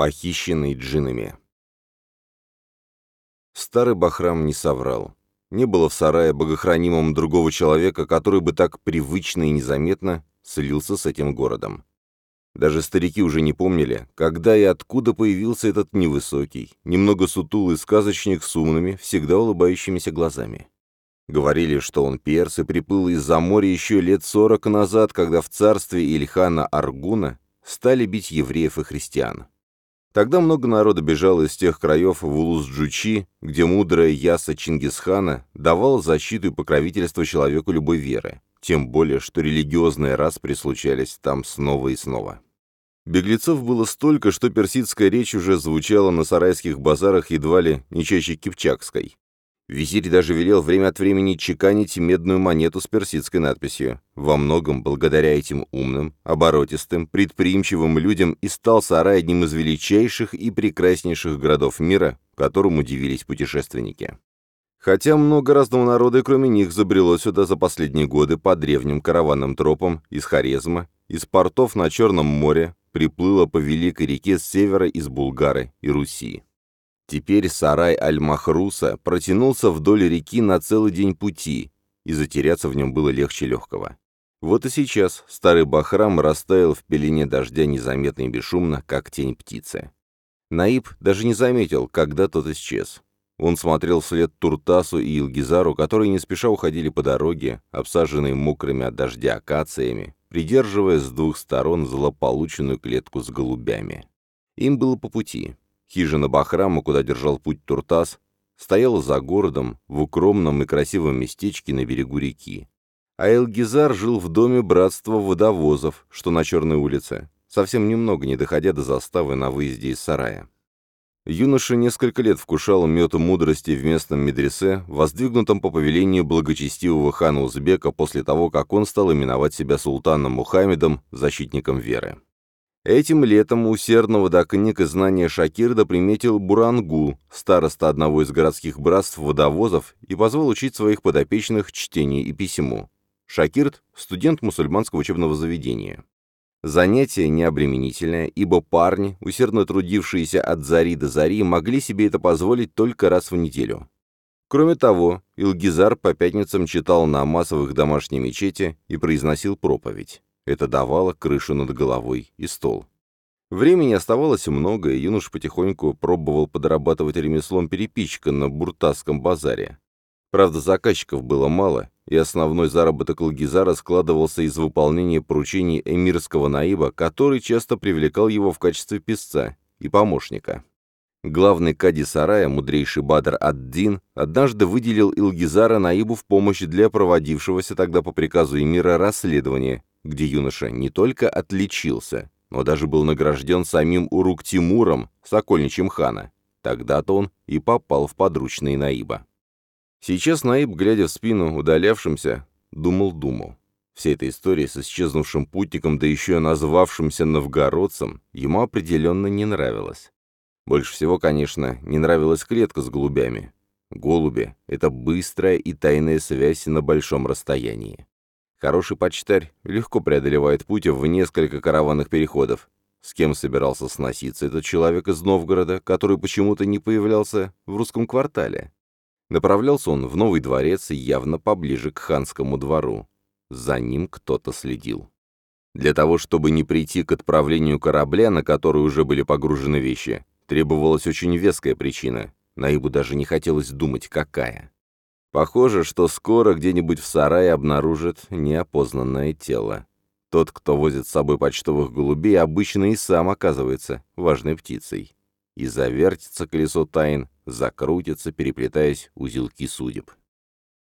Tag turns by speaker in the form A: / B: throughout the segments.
A: Похищенный джинами. Старый Бахрам не соврал. Не было в сарае богохранимом другого человека, который бы так привычно и незаметно слился с этим городом. Даже старики уже не помнили, когда и откуда появился этот невысокий, немного сутулый сказочник с умными, всегда улыбающимися глазами. Говорили, что он перс и приплыл из-за моря еще лет сорок назад, когда в царстве Ильхана Аргуна стали бить евреев и христиан. Тогда много народа бежало из тех краев в Улус-Джучи, где мудрая яса Чингисхана давала защиту и покровительство человеку любой веры, тем более, что религиозные распри случались там снова и снова. Беглецов было столько, что персидская речь уже звучала на сарайских базарах едва ли не чаще кипчакской. Визирь даже велел время от времени чеканить медную монету с персидской надписью. Во многом, благодаря этим умным, оборотистым, предприимчивым людям и стал Сарай одним из величайших и прекраснейших городов мира, которым удивились путешественники. Хотя много разного народа, и кроме них, забрело сюда за последние годы по древним караванным тропам из Хорезма, из портов на Черном море, приплыло по Великой реке с севера из Булгары и Руси. Теперь сарай Аль-Махруса протянулся вдоль реки на целый день пути, и затеряться в нем было легче легкого. Вот и сейчас старый Бахрам растаял в пелене дождя незаметно и бесшумно, как тень птицы. Наиб даже не заметил, когда тот исчез. Он смотрел вслед Туртасу и Илгизару, которые не спеша уходили по дороге, обсаженной мокрыми от дождя акациями, придерживая с двух сторон злополученную клетку с голубями. Им было по пути. Хижина Бахрама, куда держал путь Туртас, стояла за городом, в укромном и красивом местечке на берегу реки. А Элгизар жил в доме братства водовозов, что на Черной улице, совсем немного не доходя до заставы на выезде из сарая. Юноша несколько лет вкушал мед мудрости в местном медресе, воздвигнутом по повелению благочестивого хана Узбека после того, как он стал именовать себя султаном Мухаммедом, защитником веры. Этим летом усердного и знания Шакирда приметил Бурангу, староста одного из городских братств водовозов, и позвал учить своих подопечных чтению и письму. Шакирд – студент мусульманского учебного заведения. Занятие необременительное, ибо парни, усердно трудившиеся от зари до зари, могли себе это позволить только раз в неделю. Кроме того, Илгизар по пятницам читал на массовых домашней мечети и произносил проповедь. Это давало крышу над головой и стол. Времени оставалось много, и юнош потихоньку пробовал подрабатывать ремеслом перепичка на Буртасском базаре. Правда, заказчиков было мало, и основной заработок Лагизара складывался из выполнения поручений эмирского наиба, который часто привлекал его в качестве писца и помощника. Главный кади сарая, мудрейший Бадр ад-Дин, однажды выделил Илгизара Наибу в помощь для проводившегося тогда по приказу эмира расследования, где юноша не только отличился, но даже был награжден самим Урук-Тимуром, сокольничьим хана. Тогда-то он и попал в подручные Наиба. Сейчас Наиб, глядя в спину удалявшимся, думал-думал. Вся эта история с исчезнувшим путником, да еще назвавшимся новгородцем, ему определенно не нравилась. Больше всего, конечно, не нравилась клетка с голубями. Голуби — это быстрая и тайная связь на большом расстоянии. Хороший почтарь легко преодолевает путь в несколько караванных переходов. С кем собирался сноситься этот человек из Новгорода, который почему-то не появлялся в русском квартале? Направлялся он в новый дворец, явно поближе к ханскому двору. За ним кто-то следил. Для того, чтобы не прийти к отправлению корабля, на который уже были погружены вещи, требовалась очень веская причина. Наибу даже не хотелось думать, какая. Похоже, что скоро где-нибудь в сарае обнаружат неопознанное тело. Тот, кто возит с собой почтовых голубей, обычно и сам оказывается важной птицей. И завертится колесо тайн, закрутится, переплетаясь узелки судеб.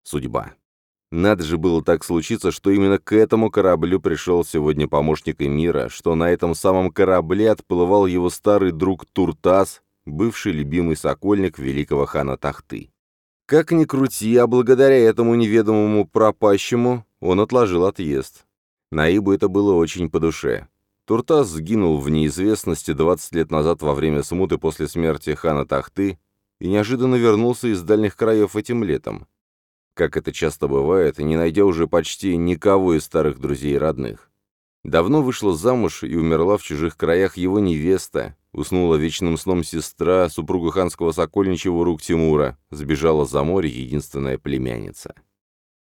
A: Судьба. Надо же было так случиться, что именно к этому кораблю пришел сегодня помощник Эмира, что на этом самом корабле отплывал его старый друг Туртас, бывший любимый сокольник великого хана Тахты. Как ни крути, а благодаря этому неведомому пропащему он отложил отъезд. Наибу это было очень по душе. Туртас сгинул в неизвестности 20 лет назад во время смуты после смерти хана Тахты и неожиданно вернулся из дальних краев этим летом. Как это часто бывает, не найдя уже почти никого из старых друзей и родных. Давно вышла замуж и умерла в чужих краях его невеста, Уснула вечным сном сестра, супруга ханского Сокольничего рук Тимура. Сбежала за море единственная племянница.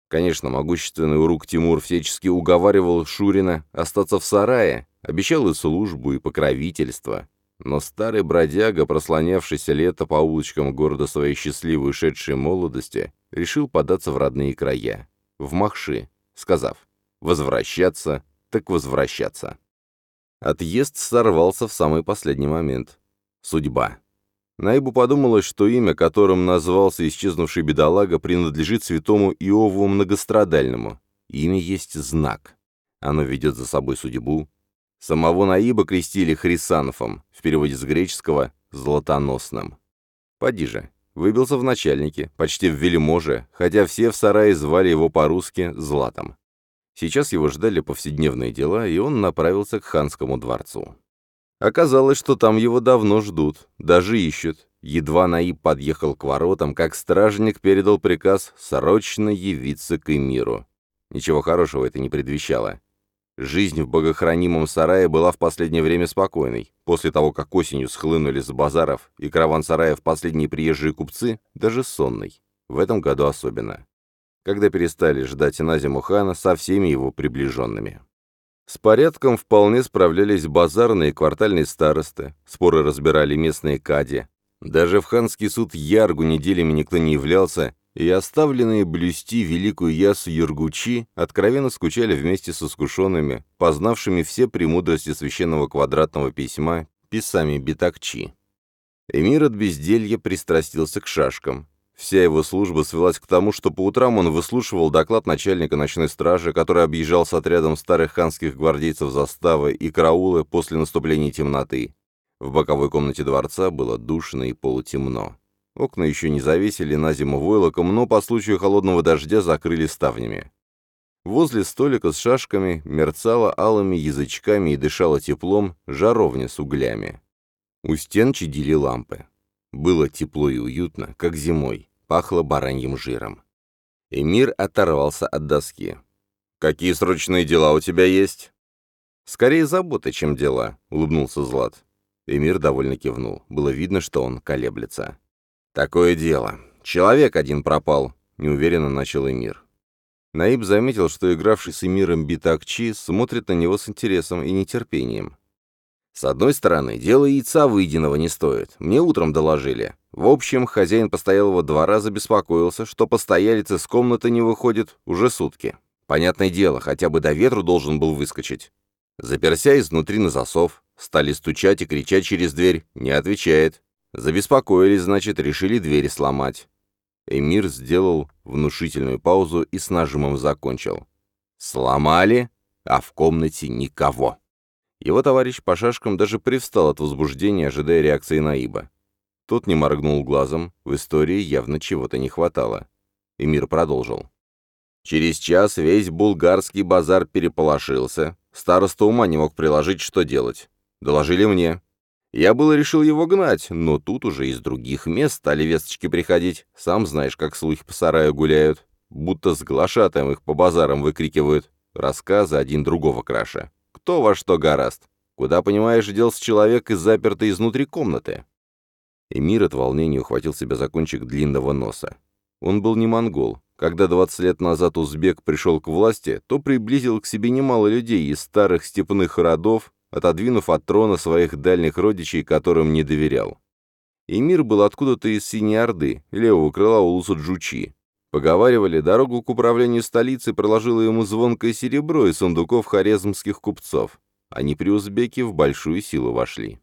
A: Конечно, могущественный урук Тимур всячески уговаривал Шурина остаться в сарае, обещал и службу, и покровительство. Но старый бродяга, прослонявшийся лето по улочкам города своей счастливой ушедшей молодости, решил податься в родные края, в Махши, сказав «возвращаться, так возвращаться». Отъезд сорвался в самый последний момент. Судьба. Наибу подумалось, что имя, которым назвался исчезнувший бедолага, принадлежит святому Иову Многострадальному. Имя есть знак. Оно ведет за собой судьбу. Самого Наиба крестили Хрисанфом, в переводе с греческого «златоносным». Поди же, выбился в начальнике, почти в вельможе, хотя все в сарае звали его по-русски «златом». Сейчас его ждали повседневные дела, и он направился к ханскому дворцу. Оказалось, что там его давно ждут, даже ищут. Едва Наиб подъехал к воротам, как стражник передал приказ срочно явиться к эмиру. Ничего хорошего это не предвещало. Жизнь в богохранимом сарае была в последнее время спокойной. После того, как осенью схлынули с базаров и караван-сараев последние приезжие купцы, даже сонной. В этом году особенно когда перестали ждать на зиму хана со всеми его приближенными. С порядком вполне справлялись базарные и квартальные старосты, споры разбирали местные кади. Даже в ханский суд Яргу неделями никто не являлся, и оставленные блюсти великую ясу Юргучи откровенно скучали вместе с искушенными, познавшими все премудрости священного квадратного письма, писами Битакчи. Эмир от безделья пристрастился к шашкам, Вся его служба свелась к тому, что по утрам он выслушивал доклад начальника ночной стражи, который объезжал с отрядом старых ханских гвардейцев заставы и караулы после наступления темноты. В боковой комнате дворца было душно и полутемно. Окна еще не завесили на зиму войлоком, но по случаю холодного дождя закрыли ставнями. Возле столика с шашками мерцала алыми язычками и дышала теплом жаровня с углями. У стен чадили лампы. Было тепло и уютно, как зимой пахло бараньим жиром. Эмир оторвался от доски. «Какие срочные дела у тебя есть?» «Скорее заботы, чем дела», — улыбнулся Злат. Эмир довольно кивнул. Было видно, что он колеблется. «Такое дело. Человек один пропал», — неуверенно начал Эмир. Наиб заметил, что игравший с Эмиром Битакчи смотрит на него с интересом и нетерпением. «С одной стороны, дело яйца выеденного не стоит. Мне утром доложили. В общем, хозяин постоялого двора забеспокоился, что постоялец из комнаты не выходит уже сутки. Понятное дело, хотя бы до ветру должен был выскочить. Заперся изнутри на засов, стали стучать и кричать через дверь, не отвечает. Забеспокоились, значит, решили двери сломать. Эмир сделал внушительную паузу и с нажимом закончил. Сломали, а в комнате никого. Его товарищ по шашкам даже привстал от возбуждения, ожидая реакции Наиба. Тот не моргнул глазом, в истории явно чего-то не хватало. Эмир продолжил. Через час весь булгарский базар переполошился. Староста ума не мог приложить, что делать. Доложили мне. Я было решил его гнать, но тут уже из других мест стали весточки приходить. Сам знаешь, как слухи по сараю гуляют. Будто с глашатаем их по базарам выкрикивают. Рассказы один другого краше. Кто во что гораст. Куда, понимаешь, делся человек, из запертый изнутри комнаты? Эмир от волнения ухватил себя за кончик длинного носа. Он был не монгол. Когда 20 лет назад узбек пришел к власти, то приблизил к себе немало людей из старых степных родов, отодвинув от трона своих дальних родичей, которым не доверял. Эмир был откуда-то из Синей Орды, левого крыла улуса Джучи. Поговаривали, дорогу к управлению столицей проложило ему звонкое серебро из сундуков хорезмских купцов. Они при узбеке в большую силу вошли.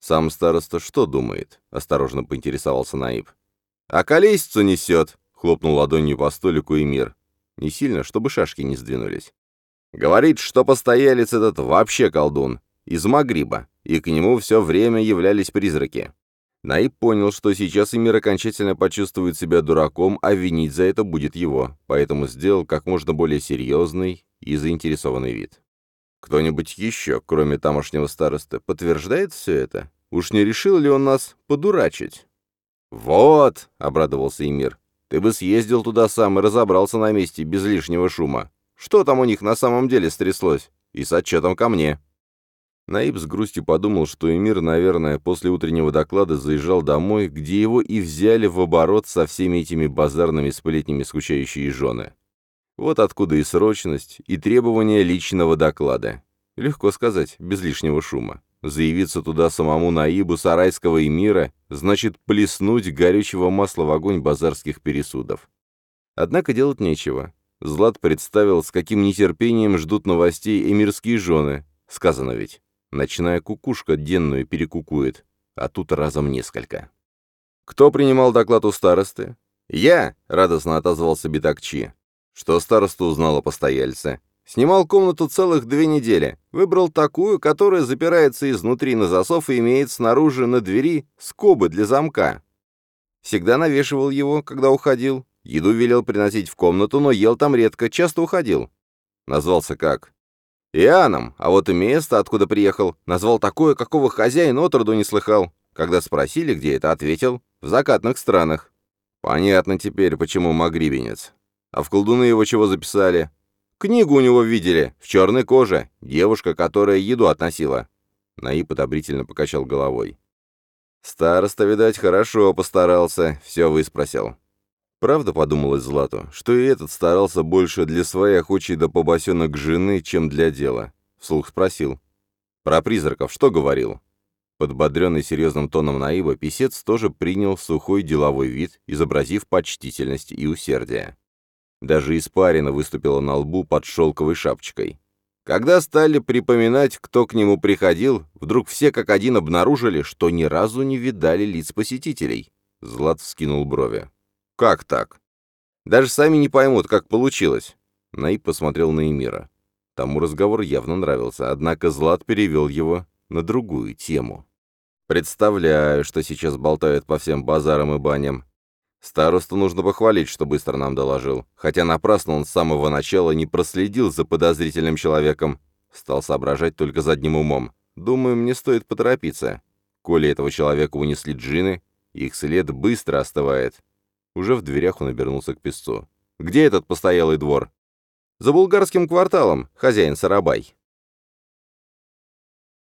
A: «Сам староста что думает?» — осторожно поинтересовался Наиб. «А колесицу несет!» — хлопнул ладонью по столику Эмир. Не сильно, чтобы шашки не сдвинулись. «Говорит, что постоялец этот вообще колдун, из Магриба, и к нему все время являлись призраки». Наиб понял, что сейчас Эмир окончательно почувствует себя дураком, а винить за это будет его, поэтому сделал как можно более серьезный и заинтересованный вид. Кто-нибудь еще, кроме тамошнего староста, подтверждает все это? Уж не решил ли он нас подурачить? «Вот», — обрадовался Эмир, — «ты бы съездил туда сам и разобрался на месте без лишнего шума. Что там у них на самом деле стряслось? И с отчетом ко мне». Наиб с грустью подумал, что Эмир, наверное, после утреннего доклада заезжал домой, где его и взяли в оборот со всеми этими базарными сплетнями скучающие жены. Вот откуда и срочность, и требования личного доклада. Легко сказать, без лишнего шума. Заявиться туда самому Наибу сарайского эмира значит плеснуть горючего масла в огонь базарских пересудов. Однако делать нечего. Злат представил, с каким нетерпением ждут новостей эмирские жены. Сказано ведь. Ночная кукушка денную перекукует, а тут разом несколько. «Кто принимал доклад у старосты?» «Я!» — радостно отозвался Битакчи. Что староста узнал о постояльце? Снимал комнату целых две недели. Выбрал такую, которая запирается изнутри на засов и имеет снаружи на двери скобы для замка. Всегда навешивал его, когда уходил. Еду велел приносить в комнату, но ел там редко, часто уходил. Назвался как? Иоанном, а вот и место, откуда приехал, назвал такое, какого хозяин отроду не слыхал. Когда спросили, где это, ответил, в закатных странах. Понятно теперь, почему магрибенец. А в колдуны его чего записали? Книгу у него видели, в черной коже, девушка, которая еду относила. Наиб одобрительно покачал головой. Староста, видать, хорошо постарался, все выспросил. Правда, подумалось Злату, что и этот старался больше для своей охочей до побосенок жены, чем для дела. Вслух спросил. Про призраков что говорил? Подбодренный серьезным тоном Наиба, писец тоже принял сухой деловой вид, изобразив почтительность и усердие. Даже испарина выступила на лбу под шелковой шапочкой. Когда стали припоминать, кто к нему приходил, вдруг все как один обнаружили, что ни разу не видали лиц посетителей. Злат вскинул брови. «Как так?» «Даже сами не поймут, как получилось». Наиб посмотрел на Эмира. Тому разговор явно нравился, однако Злат перевел его на другую тему. «Представляю, что сейчас болтают по всем базарам и баням. Старосту нужно похвалить, что быстро нам доложил, хотя напрасно он с самого начала не проследил за подозрительным человеком. Стал соображать только задним умом. Думаю, мне стоит поторопиться. Коли этого человека унесли джины, их след быстро остывает. Уже в дверях он обернулся к песцу. «Где этот постоялый двор?» «За булгарским кварталом, хозяин Сарабай».